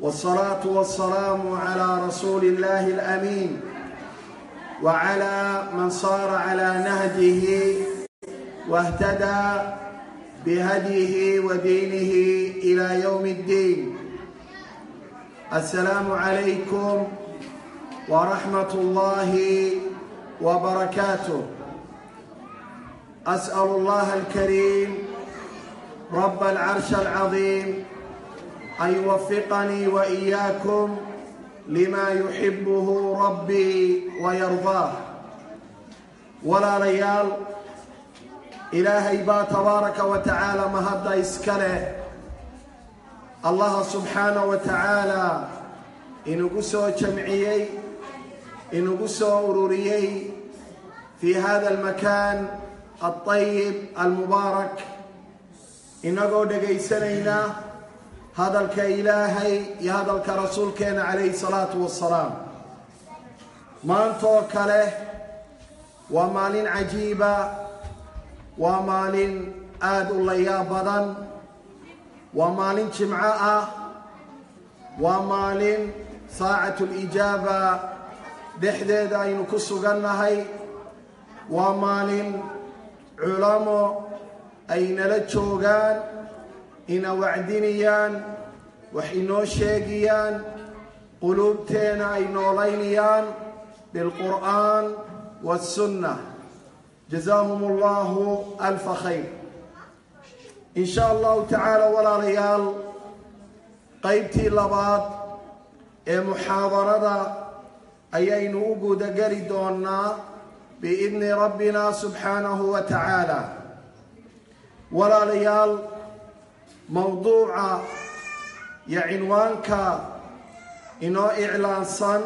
والصلاة والسلام على رسول الله الأمين وعلى من صار على نهجه واهتدى بهديه ودينه إلى يوم الدين السلام عليكم ورحمة الله وبركاته أسأل الله الكريم رب العرش العظيم أن يوفقني وإياكم لما يحبه ربي ويرضاه ولا ليال إلهي با تبارك وتعالى مهدا إسكاله الله سبحانه وتعالى إنه سو جمعيي إنه سو أروريي في هذا المكان الطيب المبارك inagoo dhagaysanaynaa hadalka ilaahay iyo hadalka rasuulkeena calayhi salaatu wassalaam. Maantaoo kale waa maalin cajiiba waa maalin aada u layaab badan waa maalin jimco ah waa maalin saacatulijaaba dhexdeeda aynu ku sugannahay waa maalin culamo ay nala joogaan ina wacdinayaan wax inoo sheegayaan quluubteena ay noolaynayaan bilqur'aan waassunna jazaahum allahu alfa khayr. In sha allahu tacaala walaalayaal qaybtii labaad ee muxaadarada ayaynu u gudageli doonaa biidni rabbina subxaanahu wa tacaala. Walaalayaal mowduuca iyo cinwaanka inoo iclaansan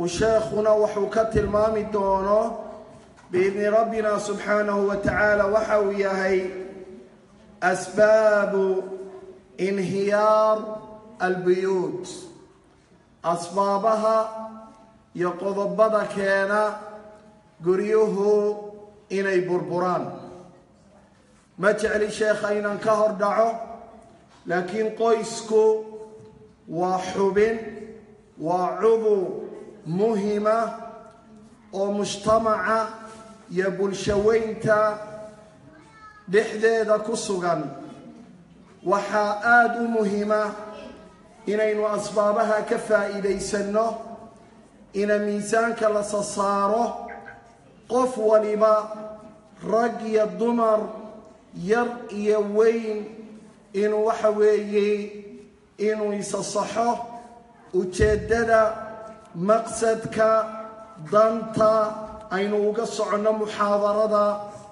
uu sheekhuna wuxuu ka tilmaami doono biidni rabbina subxaanahu wa tacaala waxa uu yahay asbaabu inhiyaar albuyuut. Asbaabaha iyo qodobada keena guryuhu inay burburaan ma jecli sheekha inaan ka hor dhaco laakiin qoysku waa xubin waa cudu muhima oo mujtamaca iyo bulshaweynta dhexdeeda ku sugan. Waxaa aada u muhima inaynu asbaabaha ka faa'iidaysanno ina miisaanka la sasaaro qof waliba rag iyo dumar yar iyo weyn inuu waxa weeye inuu isasaxo ujeeddada maqsadka danta aynu uga soconno muxaadarada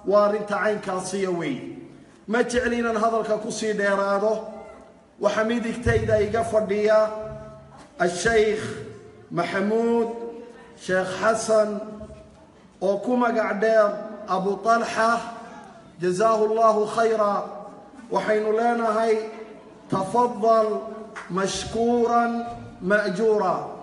waa arrinta caynkaasiyo wey ma jecli inaan hadalka ku sii dheeraado? Waxaa midigtayda iga fadhiya ashaykh maxamuud sheekh xasan oo ku magac dheer abu talxa jazaahu allahu khayra. Waxaynu leenahay tafadal mashkuuran ma'juura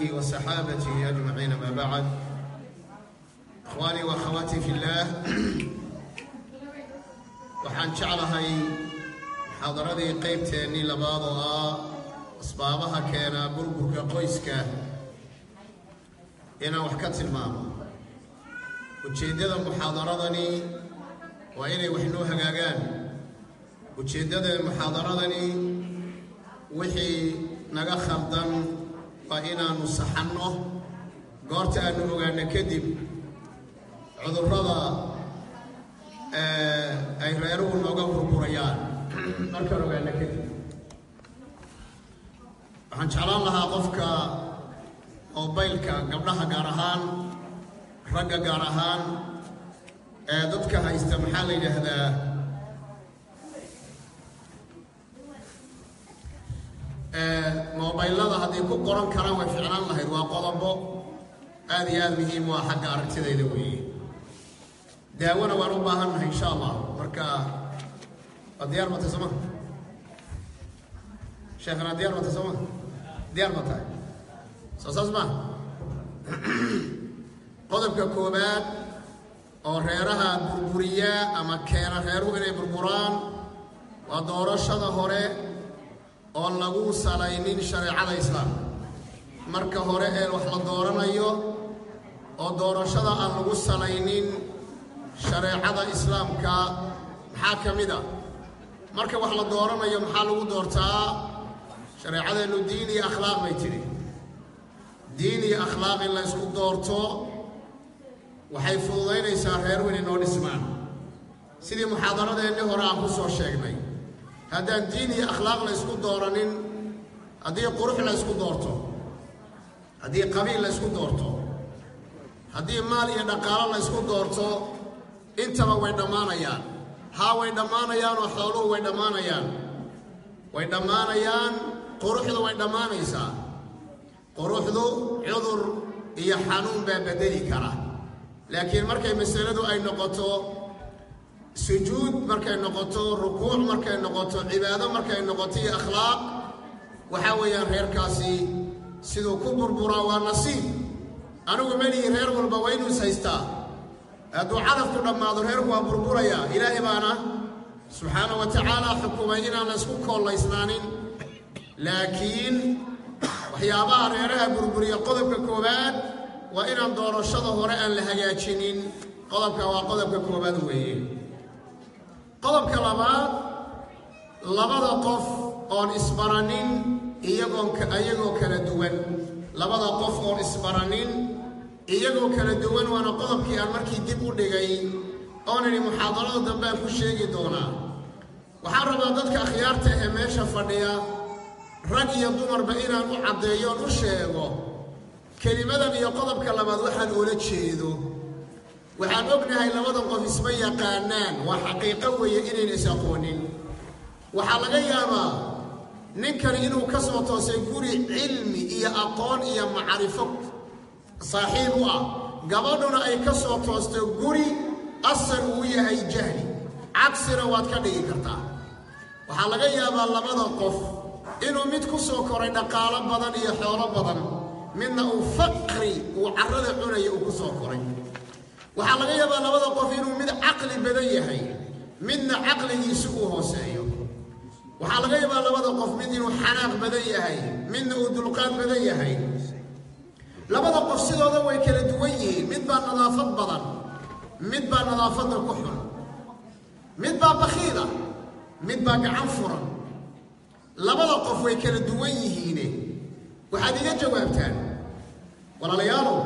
آله وصحابته أجمعين ما بعد إخواني وأخواتي في الله waxaan jeclahay muxaadaradii qaybteennii labaad oo ah asbaabaha keena burburka qoyska inaan wax ka tilmaamo ujeeddada muxaadaradani waa inay wax noo hagaagaan ujeeddada muxaadaradani wixii naga khaldan waa inaannu saxanno. Goorta aannu ogaano kadib cudurrada ay reeruhu nooga burburayaan markaan ogaano kadib waxaan jeclaan lahaa qofka moobaylka gabdhaha gaar ahaan ragga gaar ahaan ee dadka haysta maxaa la yidhaahdaa mobaylada hadday ku qoran karaan way ficnaan lahayd. Waa qodobo aad iyo aada muhiim waa xagga aragtidayda weeye. Daawona waan u baahannahay insha allah. Marka waa diyaar ma tahay sooma sheekhana diyaar tahay sooma diyaar ma tahay. Soo saas ma? Qodobka koobaad oo reeraha burburiya ama keena reeruhu inay burburaan waa doorashada hore oon lagu salaynin shareecada islaamka marka hore ee wax la dooranayo oo doorashada aan lagu salaynin shareecada islaamka maxaa ka mid a? Marka wax la dooranayo maxaa lagu doortaa? Shareecadeennu diin iyo akhlaaq bay tidhi diin iyo akhlaaq in la doorto waxay fududaynaysaa reeruhu inay noo dhismaan. Sidii muxaadaradeennii hore aan ku soo sheegnay haddaan diin iyo akhlaaq la ysku dooranin haddii qurux la ysku doorto haddii qabiil la ysku doorto haddii maal iyo dhaqaalo la ysku doorto intaba way dhammaanayaan. Haa way dhammaanayaan oo xooluhu way dhammaanayaan. Way dhammaanayaan quruxdu way dhammaanaysaa. Quruxdu cudur iyo xanuun baa beddeli kara. Laakiin markay masaladu ay noqoto sujuud markay noqoto rukuuc markay noqoto cibaado markay noqoto iyo akhlaaq waxaa weeyaan reerkaasi siduu ku burburaa waa nasiib. Anigu melihi reer walba waa inuu is haystaa hadduu cadafku dhammaado reerku waa burburayaa. Ilaahay baana subxaana wa tacaala xukumay inaan la ysku koollaysnaanin. Laakiin waxyaabaha reeraha burburiya qodobka koowaad waa inaan doorashada hore aan la hagaajinin. Qodobka waa qodobka koowaad weeye qodobka labaad labada qof oon isbaranin iyagoo kala duwan. Labada qof oon isbaranin iyagoo kala duwan waana qodobkii aan markii dib u dhigay. Oon idhi muxaadarada dambe aan ku sheegi doonaa. Waxaan rabaa dadka akhyaarta ee meesha fadhiya rag iyo dumarba inaan u caddeeyoon u sheego. Kelimadan iyo qodobka labaad waxaan oola jeedo waxaan ognahay labadan qof isma yaqaanaan. Waa xaqiiqo weeye inayna is aqoonin. Waxaa laga yaabaa ninkani inuu ka soo toosay guri cilmi iyo aqoon iyo macrifo saaxiib u ah. Gabadhuna ay ka soo toosto guri asal uu yahay jahli. Cagsina waad ka dhigi kartaa. Waxaa laga yaabaa labada qof inuu mid ku soo koray dhaqaalo badan iyo xoolo badan midna uu faqri uu carrada cunaya uu ku soo koray waxaa laga yaabaa labada qof inuu mid caqli badan yahay midna caqligiisi uu hooseeyo. Waxaa laga yaabaa labada qof mid inuu xanaaq badan yahay midna uu dulqaad badan yahay. Labada qof sidooda way kala duwan yihiin. Mid baa nadaafad badan mid baa nadaafadda ku xun. Mid baa bakhiila mid baa gacan furan. Labada qof way kala duwan yihiine. Waxaad iga jawaabtaan walaalayaalow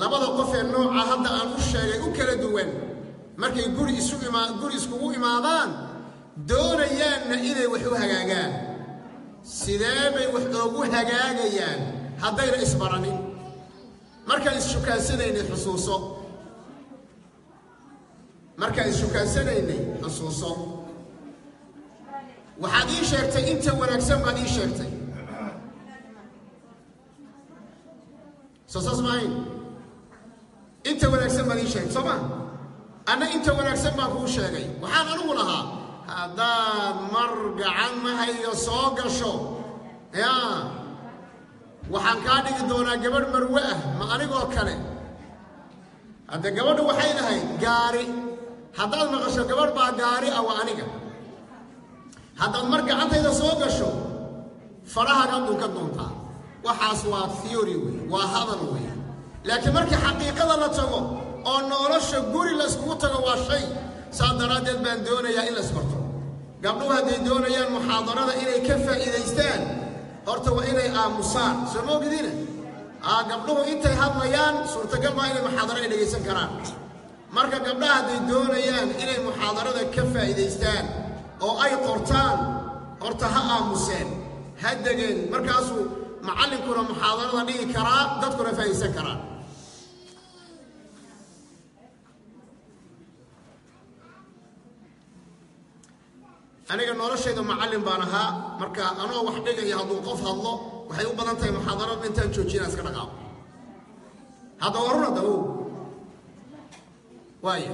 labada qof ee nooca hadda aan u sheegay u kala duwan markay guri guri iskugu imaadaan doonayaanna inay wax u hagaagaan. Sidee bay wax oogu hagaagayaan? Haddayna isbaranin markaan isshukaasanaynay xusuuso. Markaan isshukaasanaynay xusuuso. Waxaad ii sheegtay inta wanaagsan baad ii sheegtay. Soo saas maahayn inta wanaagsan baad ii sheegtay soo ma? Anna inta wanaagsan baan kuu sheegay. Waxaan anugu lahaa haddaad mar gacanmahayga soo gasho. Yaa waxaan kaa dhigi doonaa gabadh marwe ah ma anigoo kale. Hadde gabadhu waxay lahayd gaari haddaad maqasho gabadh baa gaari ah waa aniga. Haddaad mar gacantayda soo gasho fadhahaagaad dhunka doontaa. Waxaas waa theory wey waa hadal wey laakiin markii xaqiiqada la tago oo nolosha guri la yskugu tago waa shay saas daraaddeed baan doonayaa in la isbarto gabdhuhu hadday doonayaan muxaadarada inay ka faa'iidaystaan horta waa inay aamusaan. Soo ma ogdiina aa gabdhuhu intay hadlayaan suurtagal maa inay muxaadaro ay dhegaysan karaan. Marka gabdhaha hadday doonayaan inay muxaadarada ka faa'iidaystaan oo ay qortaan horta ha aamuseen. Ha degeen. Markaasuu macallinkuna muxaadarada dhigi karaa dadkuna faa'iidaysan karaan aniga noloshayda macallin baan ahaa. Marka anoo wax dhigaya hadduu qof hadlo waxay u badan tahay muxaadarada intaan joojinaa iska dhaqaaqo. Hadda waa run hadda o waaya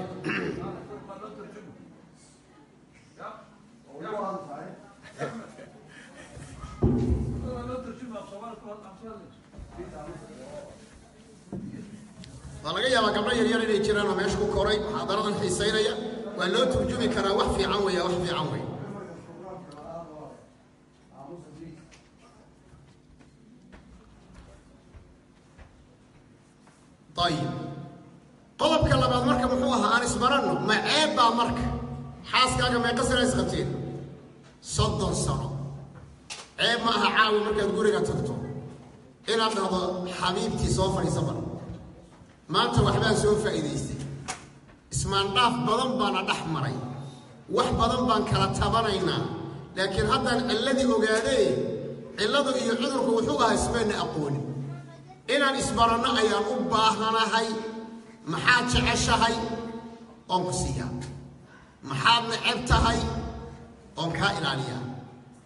waa laga yaabaa gabdho yaryar inay jiraan oo meesha ku koray muxaadaradan xiisaynaya. Waa loo turjumi karaa wax fiican weya wax fiican wey ayib qodobka labaad marka muxuu ahaa aan isbaranno ma ceeb baa marka xaaskaaga meeqa sana isqabteen soddon sano ceeb caawi markaad guriga tagto inaad dhahdo xabiibtii soo fadhiisa bar maanta waxbaan soo faa'iidaystay. Ismaandhaaf badan baana dhex maray. Wax badan baan kala tabanaynaa. Laakiin haddaan cilladii ogaadee cilladu iyo cudurku wuxuu ahaa ismaana aqoonin inaan isbaranno ayaan u baahanahay maxaad jeceshahay? Oon ku siiyaa. Maxaad neceb tahay? Oon kaa ilaaliyaa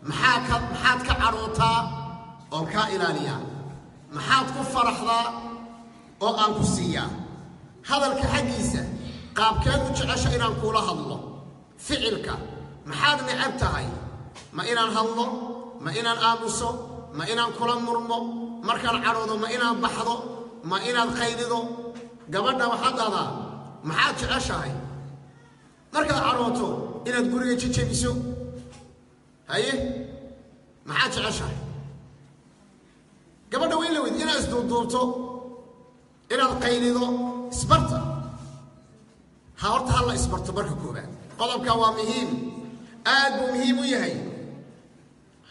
maxaa ka maxaad ka cadhootaa oon kaa ilaaliyaa maxaad ku faraxdaa oo aan ku siiyaa. Hadalka xaggiisa qaabkeed u jecesha inaan kuula hadlo. Ficilka maxaad necab tahay? Ma inaan hadlo? Ma inaan aamuso? Ma inaan kula murmo? Markaan cadhoodo ma inaan baxdo? Ma inaad qaydido? Gabadha waxaad dhahdaa maxaad jeceshahay? Markaad cadhooto inaad guriga jejebiso haye maxaad jeceshahay? Gabadha wayn la weyd inaad isduubduubto inaad qaylido isbarta. Ha horta ha la isbarto marka koobaad qodobka waa muhiim. Aad buu muhiim u yahay.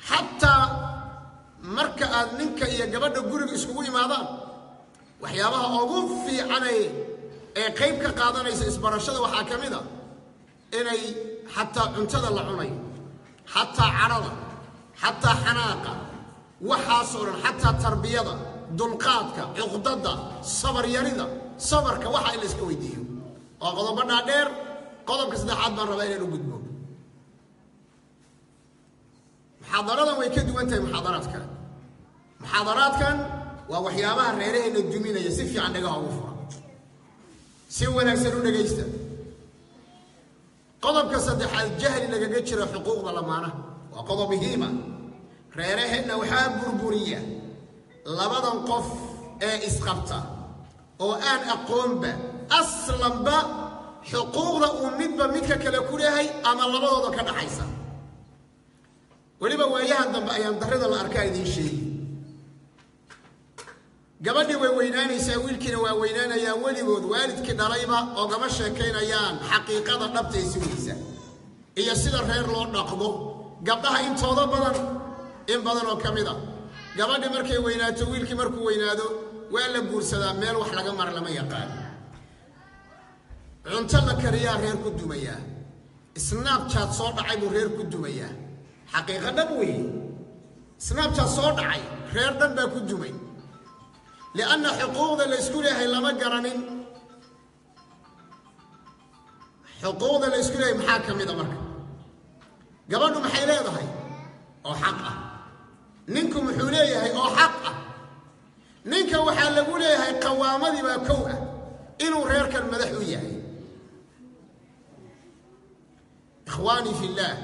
Xataa marka aad ninka iyo gabadha guriga iskugu imaadaan waxyaabaha ugu fiicanay ee qayb ka qaadanaysa isbarashada waxaa ka mid a inay xataa cuntada la cunayo xataa cadhada xataa xanaaqa waxaasoo dhan xataa tarbiyada dulqaadka cuqdada sabar yarida sabarka waxa in la iska weydiiyo. Oo qodobo dhaadheer qodobka saddexaad baan rabaa inaan u gudbo. Muxaadaradan way ka duwan tahay muxaadaraad kale muxaadaraadkan waa waxyaabaha reeraheenna duminaya si fiican dhagaha ugu fura. Si wanaagsan u dhegaysta qodobka saddexaad jahli lagaga jiro xuquuqda lamaanaha waa qodob muhiima. Reeraheenna waxaa burburiya labadan qof ee isqabta oo aan aqoonba aslanba xuquuqda uu midba midka kale ku leehay ama labadooda ka dhaxaysa weliba waayahan dambe ayaan darrida la arkaa idiin sheegi gabadhii way weynaanaysaa wiilkiina waa weynaanayaa weligood waalidkii dhalayba oo gaba sheekaynayaan xaqiiqada dhabta ee sugaysa iyo sida reer loo dhaqdo gabdhaha intooda badan in badan oo ka mid a. Gabadhii markay weynaato wiilkii markuu weynaado waa la guursadaa meel wax laga mara lama yaqaan. Cunto la kariyaa reer ku dumayaa. Snaabjaad soo dhacay buu reer ku dumayaa. Xaqiiqo dhab weeye. Snaabjaad soo dhacay reer dhan baa ku dumay lianna xuquuqda la ysku leeyahay lama garanin xuquuqda la ysku leeyahay maxaa ka mid a marka gabadhu maxay leedahay oo xaq ah ninku muxuu leeyahay oo xaq ah ninka waxaa lagu leeyahay qawaamadii baa kow ah inuu reerkan madax u yahay ikhwaanii fi illaah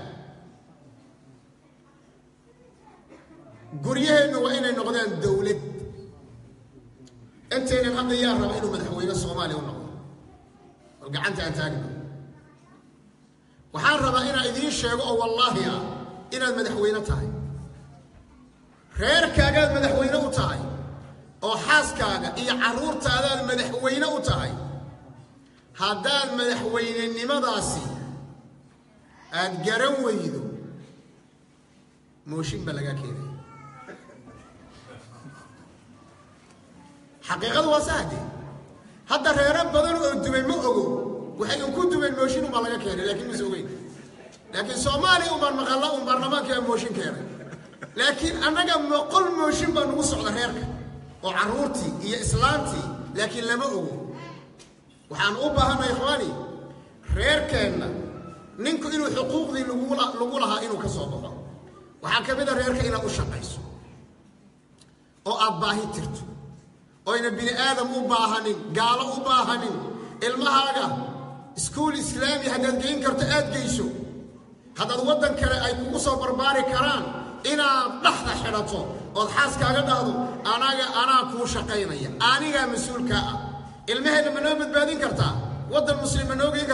guryaheennu waa inay noqdaan dowlad intaynan hadda yaa raba inuu madaxweyne soomaaliya u noqdo oo gacanta aan taagno waxaan rabaa inaan idiin sheego oo wallaahi ah inaad madaxweyne tahay reerkaagaad madaxweyne u tahay oo xaaskaaga iyo carruurtaadaad madaxweyne u tahay haddaad madaxweynenimadaasi aad garan weydo mooshin baa lagaa keenaya xaqiiqadu waa saade hadda reero badan oo dumay ma ogo waxay inku dumeen mooshin unbaa laga keenay laakiin mase ogeyn laakiin soomaaliya unbaan maqalla un baarlamaankaa mooshin keenay. Laakiin annaga moqol mooshin baa nagu socda reerka oo carruurtii iyo islaantii laakiin lama ogo. Waxaan u baahanay ikhwaani reerkeenna ninku inuu xuquuqdii lagu lahaa inuu ka soo baxo. Waxaa ka mid a reerka inaad u shaqayso oo aad baahi tirto oyna bini aadam u baahanin gaalo u baahanin ilmahaaga iskuul islaami haddaad geyn karto aad geyso. Haddaad waddan kale ay kugu soo barbaari karaan inaad dhaxda xidhato ood xaaskaaga dhahdo anaga anaa kuu shaqaynaya anigaa mas'uulkaa ah. Ilmaheenna ma noo badbaadin kartaa? Waddan muslim ma noo geyn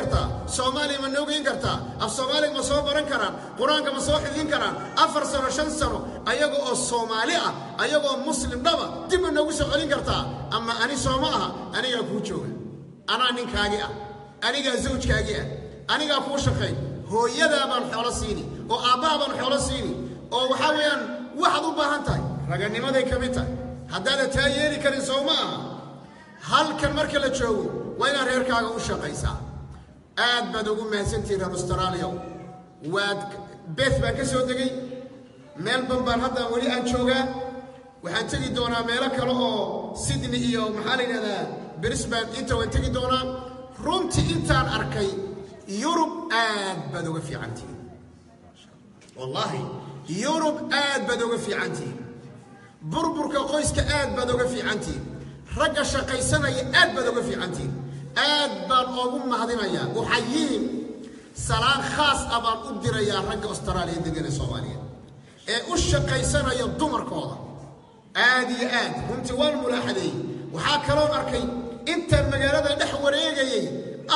soomaaliya ma noo geyn kartaa? Af soomaaliga ma soo baran karaan? Qur'aanka ma soo xidin karaan? Afar sano shan sano ayaga oo soomaali ah ayagoo muslim dhaba dib ma noogu soo celin kartaa? Ama ani soo ma aha anigaa kuu jooga. Anaa ninkaagii ah anigaa zawjkaagii ah anigaa kuu shaqayn hooyadaa baan xoolo siini oo aabbaha baan xoolo siini oo waxaa weeyaan waxaad u baahan tahay raganimaday ka mid tahay. Haddaada taa yeeli karin soo ma aha halkan marka la joogo waa inaad reerkaaga u shaqaysaa aad baad ugu mahadsantihin reer austraaliya waad beth baan ka soo degay. Melbourne baan hadda weli aan joogaa. Waxaan tegi doonaa meelo kale oo sydney iyo maxaa la yidhahdaa brisbane inta waan tegi doonaa. Runtii intaan arkay yurub aad baad uga fiicantihin wallaahi yurub aad baad uga fiicantihin burburka qoyska aad baad uga fiicantihin ragga shaqaysanaya aad baad uga fiicantihin aad baan oogu mahadinayaa uxayihin salaan khaas ah baan u dirayaa ragga austraaliya ee soomaaliyeed. Ee u shaqaysanaya dumarkooda. Aad iyo aad. Runtii waan mulaaxadeeyey waxaa kaloon arkay intaan magaalada dhex wareegayay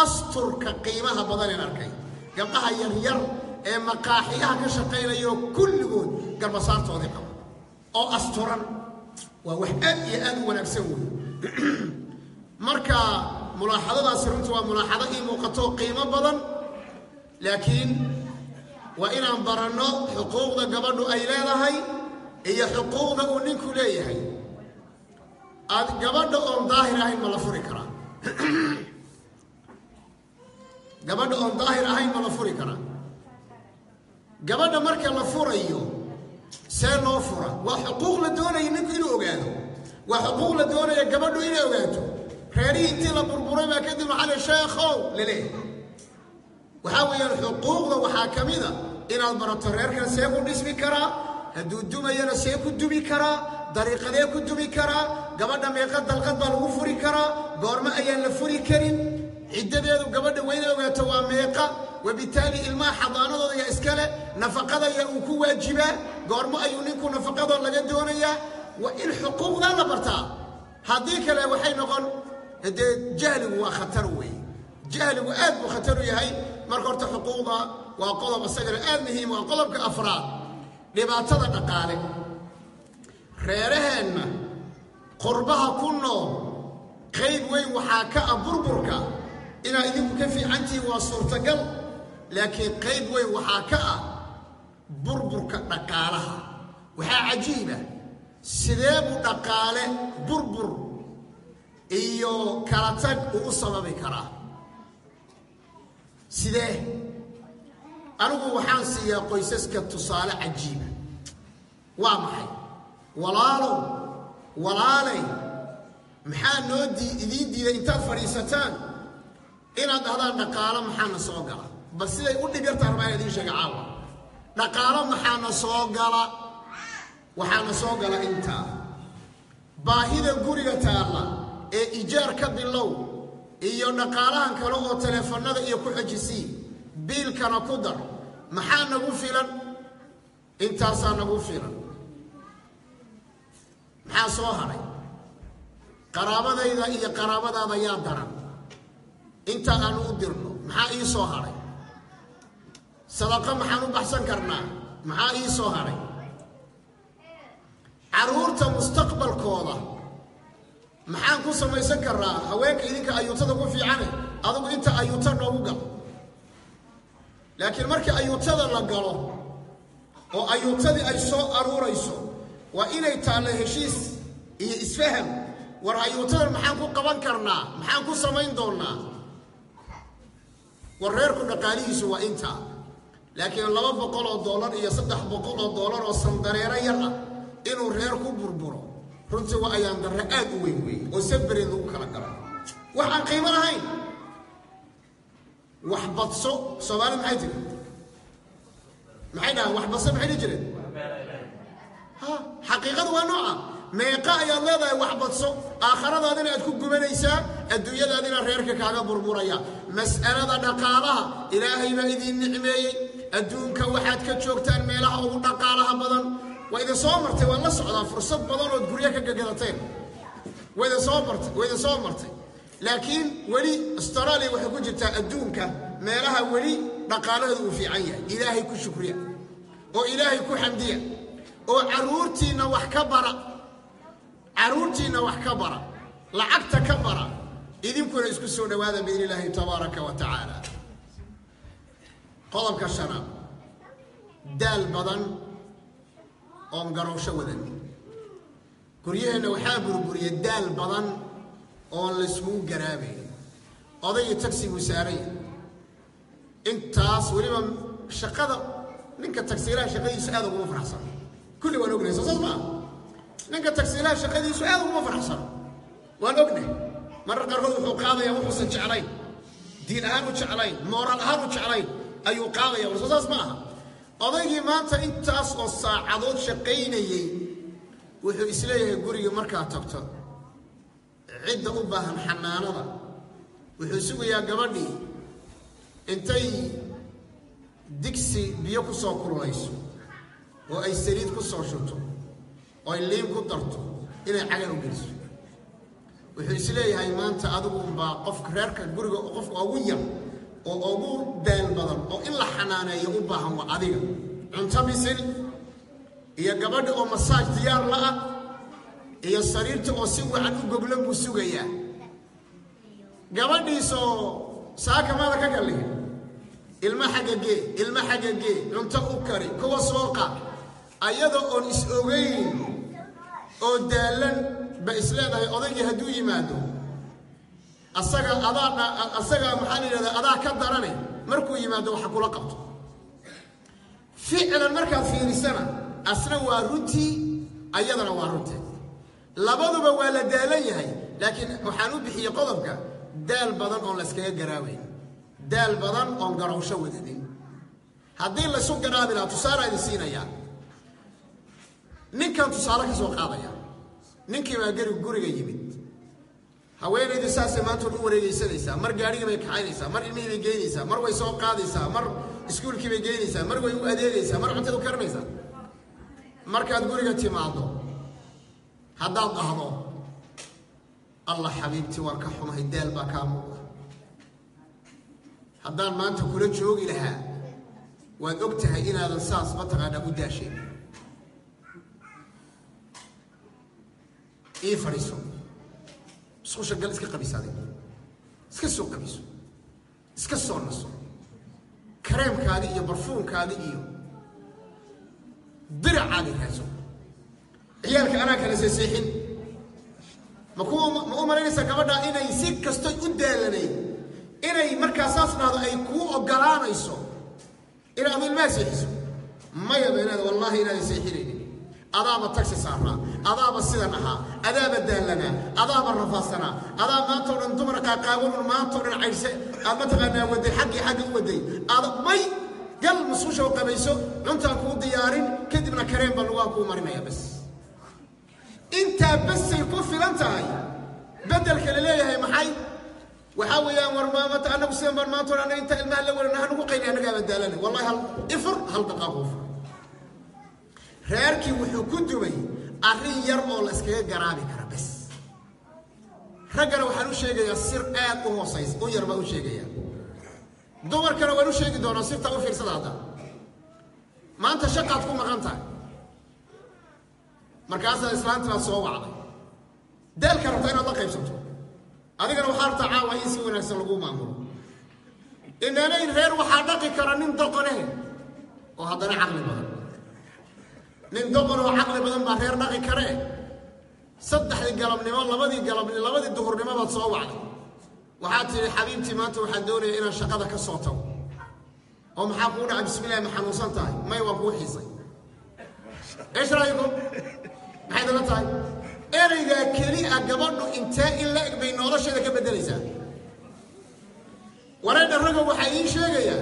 asturka qiimaha badaneen arkay. Gabdhaha yaryar ee maqaaxiyaha ka shaqaynayo kulligood garbasaartoodii qaba. Oo asturan. Waa wax aad iyo aad u wanaagsan wey marka mulaaxadadaasi runtii waa mulaaxado ii muuqato qiimo badan laakiin waa inaan baranno xuquuqda gabadhu ay leedahay iyo xuquuqda uu ninku leeyahay. Aad gabadha oon daahir ahayn ma la furi karaa. Gabadha oon daahir ahayn ma la furi karaa. Gabadha marka la furayo see loo fura. Waa xuquuq la doonaya ninku inuu ogaado. Waa xuquuq la doonaya gabadhu inay ogaato reerihii intii la burburay baa kadib maxaa le sheekhow la leeyahay waxaa weeyaan xuquuqda waxaa ka mida inaad barato reerkan see ku dhismi karaa hadduu dumayana see ku dumi karaa dariiqadee ku dumi karaa gabadha meeqa dalqad baa lagu furi karaa goormo ayaan la furi karin. Ciddadeedu gabadha weyna ogaato waa meeqa wabitaali ilmaha xadaanadooda yaa iskale nafaqadaya uu ku waajibaa goormo ayuu ninku nafaqadoo laga doonayaa. Waa in xuquuqdaa la bartaa. Haddii kale waxay noqon dee jahligu waa khatar weeye. Jahligu aad buu khatar u yahay. Marka horta xuquuqda waa qodob isagana aad muhiim waa qodobka afraad dhibaatada dhaqaale. Reeraheenna qurbaha ku nool qayb weyn waxaa ka ah burburka. Inaad idinku ka fiicantihiin waa suurtagal laakiin qayb weyn waxaa ka ah burburka dhaqaalaha. Waxaa cajiiba sidee buu dhaqaale burbur iyo kala tag uu u sababi karaa sidee anigu waxaan siiyaa qoysaska tusaale cajiiba waa maxay? Walaalow walaalay maxaa noo dii idiin diiday intaad fadhiisataan? Inaad dhahdaan dhaqaalo maxaana soo gala? Bal siday u dhib yartaa rabaa idiin sheega caawa. Dhaqaalo maxaana soo gala? Waxaana soo gala intaa. Baahida guriga taalla ee ijaar ka bilow iyo dhaqaalahan kale oo taleefannada iyo ku xejisii biilkana ku dar. Maxaa nagu filan? Intaasaa nagu filan. Maxaa soo hadhay qaraabadayda iyo qaraabadaada yaa daran. Inta aanu u dirno maxaa ii soo hadhay sadaqo maxaan u baxsan karnaa? Maxaa ii soo hadhay carruurta mustaqbalkooda maxaan ku samaysan karnaa? Haweenka idinka ayuutada ku fiicane adugu inta ayuuta noogu gal laakiin markii ayuutada la galo oo ayuutadii ay soo aruurayso waa inay taallo heshiis iyo isfaham. War ayuutadan maxaan ku qaban karnaa? Maxaan ku samayn doonnaa? War reerku dhaqaalihiisu waa intaa laakiin laba boqol oo dollar iyo saddex boqol oo dollar oo sandareero yar ah inuu reer ku burburo runtii waa ayaan darre aad u weyn weeye oo sabareed lagu kala galo. Wax aan qiimo lahayn wax badso soomaali maxay tiri maxay dhahaan wax badso maxay dhihi jireen? Ha xaqiiqadu waa nooca. Meeqa ayaad leedahay wax badso. Aakhiradaadina aad ku gubanaysaa adduunyadaadina reerka kaaga burburaya. Mas'alada dhaqaalaha ilaahay baa idiin nicmeeyey. Adduunka waxaad ka joogtaan meelaha ugu dhaqaalaha badan waa idin soo martay waad la socdaa fursad badan ood guryo ka gagadateen idin soo martay laakiin weli australia waxay ku jirtaa adduunka meelaha weli dhaqaalaheedu uu fiican yahay. Ilaahay ku shukriya. Oo ilaahay ku xamdiya. Oo carruurtiinna wax ka bara. Carruurtiinna wax ka bara. Lacagta ka bara. Idinkuna isku soo dhowaada biidni illaahi tabaaraka wa tacaala. Qodobka shanaad. Daal badan oon garowsho wadan guryaheenna waxaa burburiya daal badan oon layskugu garaabayn odayii tagsiguu saaraya intaas weliba shaqada ninka tagsiilaha shaqadiisu aad uguma faraxsano kulli waan ognahay soo saas maa? Ninka tagsiilaha shaqadiisu aad uguma faraxsano waan ognahay marar qaarkood wuxuu qaadayaa wuxuusan jeclayn. Diin ahaan u jeclayn mooraal ahaan u jeclayn ayuu qaadaya. War ma aha odaygii maanta intaas oo saacadood shaqaynayey wuxuu is leeyahay guriga markaad tagto cidda u baahan xanaanada. Wuxuu sugayaa gabadhii intay digsi biyo ku soo kululayso oo ay saliid ku soo shuto oo ay liin ku darto inay cagan u geliso. Wuxuu is leeyahay maanta adigu unbaa qofka reerka guriga qofka ugu yar oo ugu daal badan oo in la xanaaneeyo u baahan waa adiga. Cunto bisil iyo gabadha oo masaaj diyaar la-ah iyo sariirta oo si wacan u goglan buu sugayaa. Gabadhiisoo saaka maada ka kallihin ilma xagga gee ilma xagga gee cunto u kari kuwa soo qaad ayada oon is ogeyn oo daalan ba is leedahay hadduu yimaado asaga adaa asaga maxaa la yidhahdaa adaa ka darane markuu yimaado waxa kula qabto. Ficlan markaad fiirisana asna waa runtii ayadana waa runtii. Labaduba waa la daalan yahay laakiin waxaan u bixiyey qodobka daal badan oon layskaga garaabayn daal badan oon garowsho wadanin haddii laysu garaabi lahaa tusaalaa idin siinayaa. Ninkan tusaale ka soo qaadaya. Ninkii baa gari guriga yimid haweenaydu saasay maanta u wareegaysanaysaa mar gaadhigii bay kaxaynaysaa. Mar ilmihii bay geynaysaa mar way soo qaadaysaa. Mar iskuulkii bay geynaysaa mar way u adeegaysaa. Mar cuntada u karinaysaa markaad guriga timaado haddaad dhahdo allah xabiibtii waan ka xumahay daal baa kaa muuqda. Haddaan maanta kula joogi lahaa waad og tahay inaadan saas mataqaanaa u daashayn ii fadhiiso iskusha gal iska qabiis adig iska soo qabiiso iska soo naso. Kareemkaadi iyo barfuunkaadi iyo diracaadi raadso ciyaalka anaa kala seeseexin ma ku ma u malaynaysaa gabadhaa inay si kastoy u daalanayd inay markaa saas dhahdo ay kuu ogolaanayso inaad ilmaha seexiso? Mayaba inaad wallaahi inaadan seexinaynin adaaba tagsi saaraa adaaba sidan ahaa adaaba daallanaa adaaba rafaadsanaa adaa maantao dhan dumar qaaqaawanun maantao dhan caydhse aad mataqaanaa waday xaggii xagga u waday ada may gal musqusha u qabayso cuntaan kuu diyaarin kadibna kareen baa lugaa kuu marinaya bas intaa basay ku filan tahay beddelka la maxay waxaa weeyaan war maamata sidan baan maantao dhan inta ilmaha la waran hanugu qayli annagaaba daalana wallahi ifur hal daqaa kuu fur reerkii wuxuu ku dumay arrin yar oo la iskaga garaabi kara bes. Raggana waxaan u sheegayaa sir aad u hoosays u yar baan u sheegayaa. Dumarkana waan u sheegi doonaa sirtaa u fiirsada hadda. Maanta shaqaad ku maqan tahay. Markaasaa islaanti baad soo wacday. Daalka rabta inaad la qaybsato adigana waxaa rabtaa caawa in si wanaagsan lagu maamulo. Inaanayn reer waxaa dhaqi kara nin doqone oo haddana caqli badan nin doqon oo caqli badan baa reer dhaqi karee saddexdii galabnimo labadii galab labadii duhurnimo soo wacday. Waxaad tihi xabiibtii maanta waxaan doonaya inaan shaqada ka soo tago. Oo maxaa kuu dhacay bismillahi ma xanuunsan tahay. May waa kuu xiisay. Eesh ra'yikum maxay tahay? Ereygaa keli a gabadhu intee in la eg bay nolosheeda ka beddelaysaa? Wareedha raga waxaa ii sheegayaa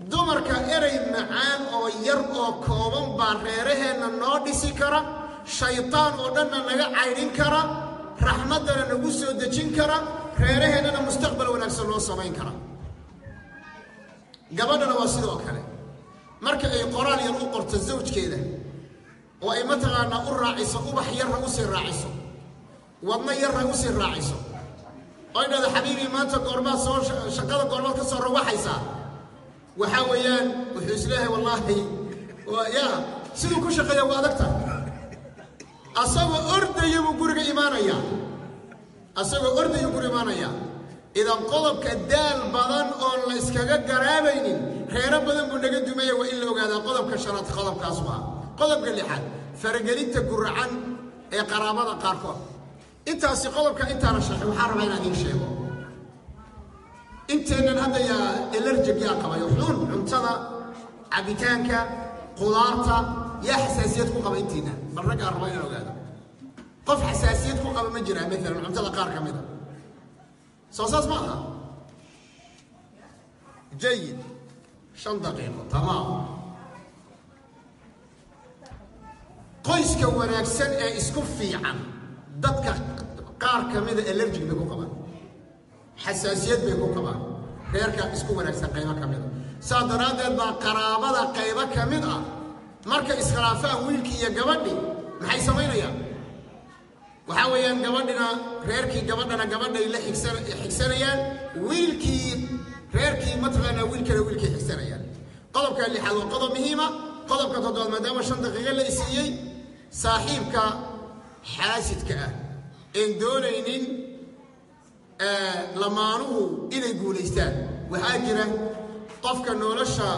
dumarka erey macaan oo yar oo kooban baa reeraheenna noo dhisi kara shaytaan oo dhanna naga caydhin kara raxmaddana nagu soo dejin kara reeraheennana mustaqbal wanaagsan loo samayn kara. Gabadhana waa sidoo kale. Marka ay qoraal yar u qorto zawjkeeda oo ay mataqaanaa u raaciso ubax yarra u sii raaciso wadno yarra u sii raaciso. Oy dhahdo xabiibii maanta goormaad soo shaqada goormaad ka soo rawaxaysaa waxaa weeyaan wuxuu is leeyahay wallaahi. Yaa siduu ku shaqeeya waa adagta. Asagoo ordaya buu guriga imaanayaa. Asagoo ordayuu guriga imaanayaa. Idan qodobka daal badan oon la iskaga garaabaynin reero badan buu naga dumaya waa in la ogaadaa qodobka shanaad qodobkaas waa. Qodobka lixaad faragelinta guracan ee qaraabada qaarkood. Intaasi qodobka intaana sharxay waxaa rabaa inaan idiin sheego inteennan hadda yaa elerjig yaa qabayo xun cuntada cabitaanka qudaarta yaa xasaasiyad ku qaba intiina? Bal raggaa raba inaan ogaado. Qof xasaasiyad ku qaba ma jiraa maalan cuntada qaar ka mida soo saas ma aha. Jayid shan daqiiqo tamaam qoyska wanaagsan ee isku fiican dadka qaar ka mida elerjig bay ku qabaan xasaasiyad bay ku qabaan reerka isku wanaagsan qaybo ka mida saa daraaddeed baa qaraabada qaybo ka mid ah. Markay iskhilaafaan wiilkii iyo gabadhii maxay samaynayaan waxaa weeyaan gabadhina reerkii gabadhana gabadhay la xigsan xigsanayaan wiilkii reerkii mataqaanaa wiilkana wiilkay xigsanayaan qodobka lixaad waa qodob muhiima. Qodobka toddobaad maadaama shan daqiiqo la isiiyey saaxiibka xaasidka ah. Een doonaynin lamaanuhu inay guulaystaan waxaa jira qofka nolosha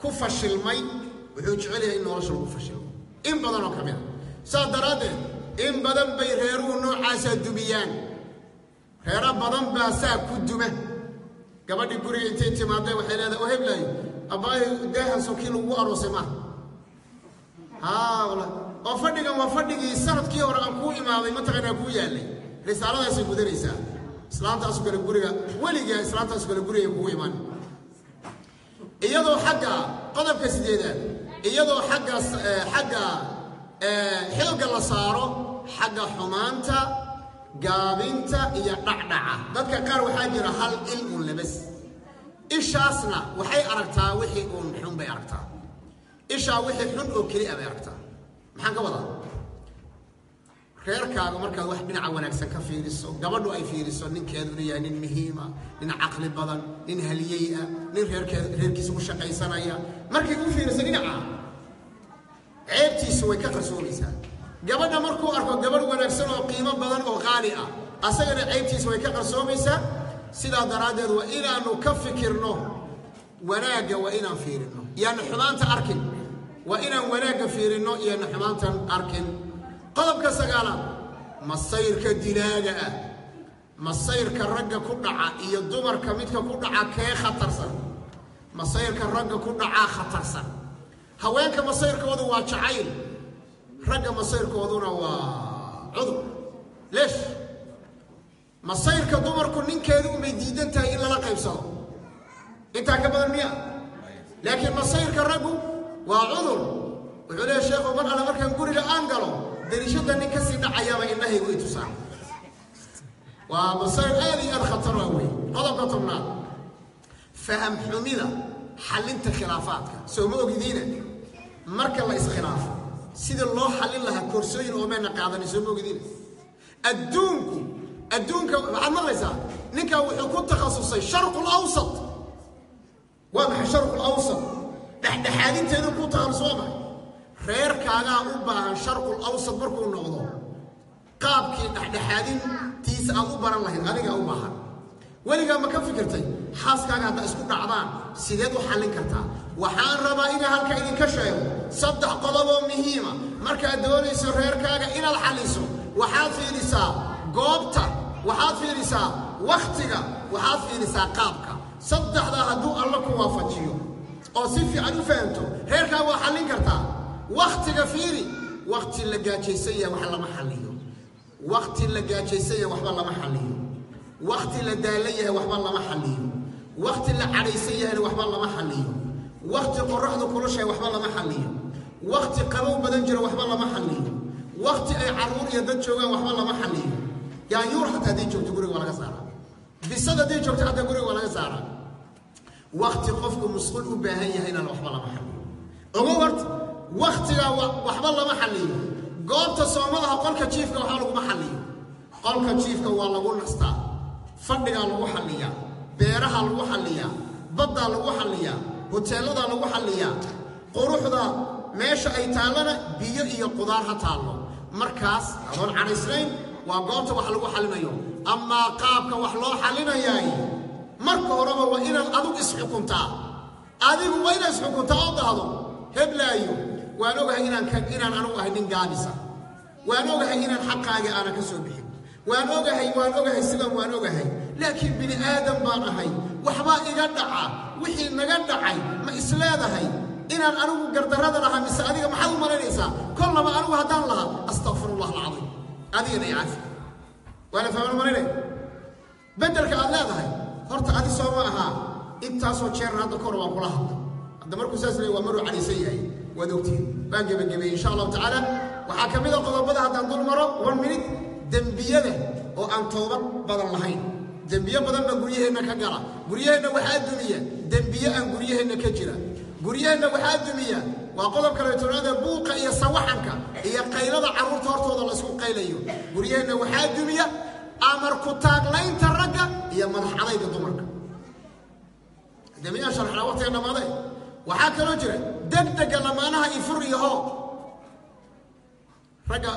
ku fashilmay wuxuu jecel yahay in nolosha lagu fashilmo in badan oo ka mid a saas daraaddeed in badan bay reeruhu noocaasaa dumiyaan reero badan baa saa ku duma gabadhii guriga intay timaadeen waxay leedahay oo heblaayo abbaayo daahansoo kii lagu aroosay maaha haa wala oo fadhigan waa fadhigii sannadkii hore aan kuu imaaday mataqaanaa kuu yaallay. Risaaladaasay gudanaysaa islaantaasu kale guriga weligaa islaantaasu kale guriga kugu imaan. Iyadoo xagga qodobka sideedaad iyadoo xagga xagga xoogga la saaro xagga xumaanta gaabinta iyo dhacdhaca. Dadka qaar waxaa jira hal il uun labas. Ishaasna waxay aragtaa wixii uun xun bay aragtaa. Ishaa wixii xun oo keli a bay aragtaa. Maxaan ka wadaa reerkaaga markaad wax dhinaca wanaagsan ka fiiriso gabadhu ay fiiriso ninkeeduna yahay nin muhiima nin caqli badan nin haliyey ah nin reerkiisa ku shaqaysanaya. Markay u fiiriso dhinaca ceebtiisu way ka qarsoomaysaa gabadha markuu arko gabadh wanaagsan oo qiimo badan oo qaali ah asagana ceybtiisa way ka qarsoomaysaa sidaa daraaddeed waa inaannu ka fikirno wanaagga waa inaan fiirinno yaana xumaanta arkin. Waa inaan wanaagga fiirinno iyoana xumaantan arkin qodobka sagaalaad masayrka dilaaga ah masayrka ragga ku dhaca iyo dumarka midka ku dhaca kee khatarsan? Masayrka ragga ku dhacaa khatarsan. Haweenka masayrkoodu waa jacayl ragga masayrkooduna waa cudur leesh. Masayrka dumarku ninkeedu umay diidan tahay in lala qaybsado. Intaa ka badan miya. Laakiin masayrka raggu waa cudur. Wuxuu leeya sheekhu mar alle markaan guriga aan galo dariishada nin ka sii dhacayaaba indhahaygu i tusaan. Waa masayr aad iyo aad khatar waa wey qodobka tobnaad faham xumida xallinta khilaafaadka. Soo ma ogidiina marka la iskhilaafo sida loo xallin lahaa koorsooyin oo meena qaadanin soo ma ogidiina adduunku adduunka waxaad maqlaysaa? Ninkan wuxuu ku takhasusay sharqul awsat. Waa maxay sharqul awsat? Dhexdhexaadinteedu ku takhasus waa maxay reerkaagaa u baahan sharqul awsat markuu noqdo qaabkii dhexdhexaadintiisa aad u baran lahayd adigaa u baahan. Weligaa ma ka fikirtay xaaskaaga haddaa isku dhacdaan sideed u xallin kartaa. Waxaan rabaa inaa halka idinka sheego saddex qodoboo muhiima. Markaad doonayso reerkaaga inaad xalliso waxaad fiirisaa goobta waxaad fiirisaa wakhtiga waxaad fiirisaa qaabka. Saddexdaa hadduu alla ku waafajiyo oo si fiican u fahamto reerkaaga waa xallin kartaa wakhtiga fiiri wakhti la gaajaysan yahay wax lama xalliyo. Wakhti la gaajaysan yahay waxba lama xalliyo. Wakhti la daalan yahay waxba lama xalliyo. Wakhti la cadhaysan yahayna waxba lama xalliyo. Wakhti qorraxdu kulushahay waxba lama xalliyo. Wakhti qabow badan jira waxba lama xalliyo. Wakti ay carruur iyo dad joogaan waxba lama xalliyo. Yaanyuur xataa hadday joogto guriga waa laga saaraa. Bisad hadday joogto xataa guriga waa laga saaraa. Wakti qofku musqul u baahan yahayna waxba lama xalliyo. Ogow horta waktigaa waxba lama xalliyo. Goobta soomadaha qolka jiifka waxba laguma xalliyo. Qolka jiifka waa lagu nastaa. Fadhigaa lagu xalliyaa. Beeraha lagu xalliyaa. Baddaa lagu xalliyaa. Hoteelladaa lagu xalliyaa. Quruxda meesha ay taallana biyo iyo qudaar ha taallo. Markaas adoon cadhaysnayn waa goobta wax lagu xallinayo. Amaa qaabka wax loo xallinayaay marka horeba waa inaad adigu isxukuntaa adigu waa inaad isxukuntaa oo dahdo heblaayo waan ogahay inaan anigu ahay nin gaabisa waan ogahay inaan xaqaagii aanan ka soo bixin. Waan ogahay waan ogahay sidan waan ogahay. Laakiin bini aadam baan ahay. Waxbaa iga dhaca. Wixii naga dhacay ma isleedahay inaan anigu gardarrada lahaa mise adiga maxaad u malaynaysaa? Kollaba anigu haddaan lahaa astaqfirullah alcadiim adigana icafi waana fahman malaynay? Beddelka aad leedahay. Horta adi soo ma ahaa. Intaasoo jeerna hadda kahor waan kula hadlay. Hadda markuu saas leey waa maruu cadhaysan yahay waad ogtihin baan gebagebeeyey insha allahu tacaala. Waxaa ka mid a qodobada haddaan dul maro one minute. Dembiyada oo aan toobad badan lahayn. Dembiyo badan baa guryaheenna ka gala. Guryaheenna waxaa dumiya. Dembiye aan guryaheenna ka jira. Guryaheenna waxaa dumiya. Waa qodob kaleetonaada buuqa iyo sawaxanka iyo qaylada carruurta hortooda la isku qaylayo. Guryaheenna waxaa dumiya amar ku taaglaynta ragga iyo madax cadayga dumarka. Demiyaa sharxaa waqtiga dhammaadee waxaa kaloo jira degdega lamaanaha ifur iyo hoo ragga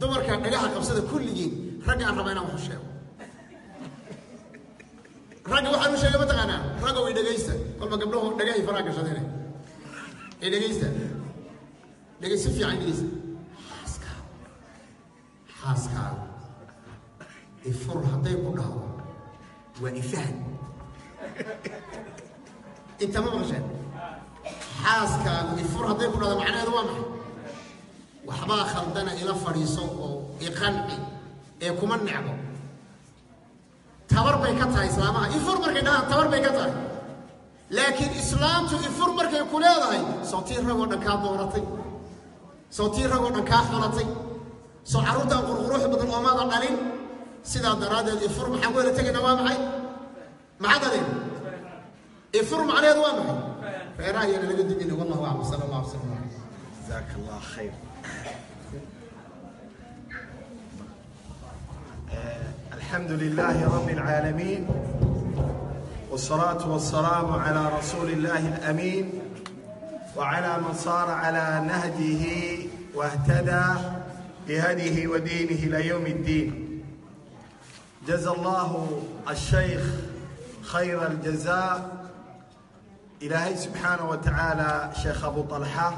dumarka dhagaha qabsada kulligiin ragga aan raba inaan waxu sheego. Ragga waxaan u sheegay mataqaanaa ragga way dhegaysta kolba gabdhahu dhagahay faraa gashadeen ee dhegaysta dhegay si fiican dhegaysta xaaskaaga xaaskaaga ifur hadday ku dhahdo waa ifahan inta ma maqasheen xaaskaagu ifur hadday ku dhahdo macnaheedu waa maxay? Waxbaa khaldana ila fadhiiso oo iqanci ee kuma necbo. Tabar bay ka tahay islaamaha. Ifur markay dhahaan tabar bay ka tahay. Laakiin islaamtu ifur markay ku leedahay soo tii ragoo dhan kaa dooratay soo tii ragoo dhan kaa xulatay soo carruurtaan qurqurux badan oomaada dhalin sidaa daraaddeed ifur maxaan ku hela tegayna waa maxay? Maxaa dhaleen ifir macnaheedu waa maxay reeraha iyo nalaga digina wallahu aclam sala allah waslam alay jazaak allah khayr الحمد لله رب العالمين والصلاة والسلام على رسول الله الأمين وعلى من صار على نهجه واهتدى بهديه ودينه إلى يوم الدين جزى الله الشيخ خير الجزاء ilaahay subxaana wa tacaala sheekh abu alxa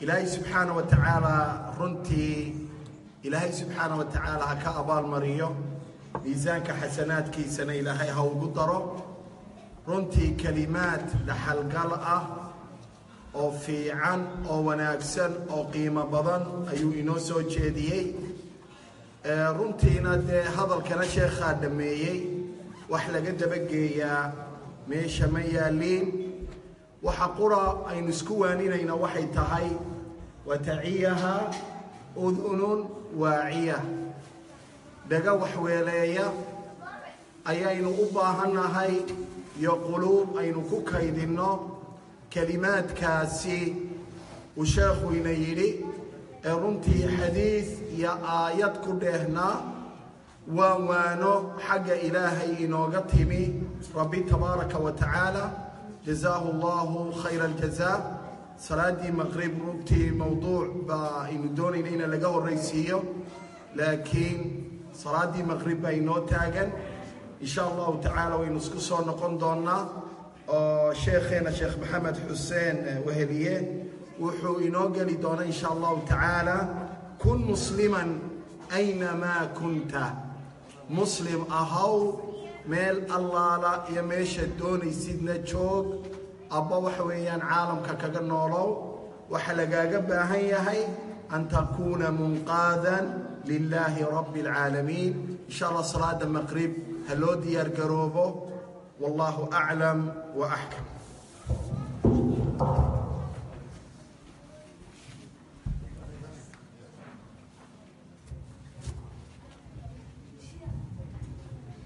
ilaahay subxaana wa tacaala runtii ilaahay subxaana wa tacaala ha ka abaalmariyo miisaanka xasanaadkiisana ilaahay ha ugu daro. Runtii kelimaad dhaxalgal ah oo fiican oo wanaagsan oo qiimo badan ayuu inoo soo jeediyey. Runtiina dee hadalkana sheekhaa dhameeyey wax laga dabageeyaa meesha ma yaaliin waxa qura aynu isku waaninayna waxay tahay wataciyaha udunun waaciya. Dhaga waxweeleeya ayaynu u baahannahay iyo quluub aynu ku kaydinno kelimaadkaasi. Uu sheekhuyna yidhi ee runtii xadiid iyo aayad ku dheehnaa waa waano xagga ilaahay inooga timi. Rabbi tabaaraka wa tacaala jazaahu allahu khayra aljazaa. Salaadii maqrib rugtii mowduuc baa aynu doonayna ina laga horraysiiyo. Laakiin salaaddii maqrib baa inoo taagan. Insha allahu tacaala waynu isku soo noqon doonnaa. Oo sheekheena sheekh maxamed xuseen weheliye wuxuu inoo geli doonaa insha allahu tacaala kun musliman aynamaa kunta muslim ahaw meel allaala iyo meesha doonaysidna joog. Abba waxa weeyaan caalamka kaga noolow. Waxa lagaaga baahan yahay an takuuna munqaadan lilaahi rabbi alcaalamiin insha allah salaada maqrib ha loo diyaar garoobo. Wallahu aclam wa axkam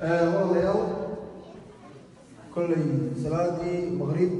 walaalayaal kolley salaadii maqrib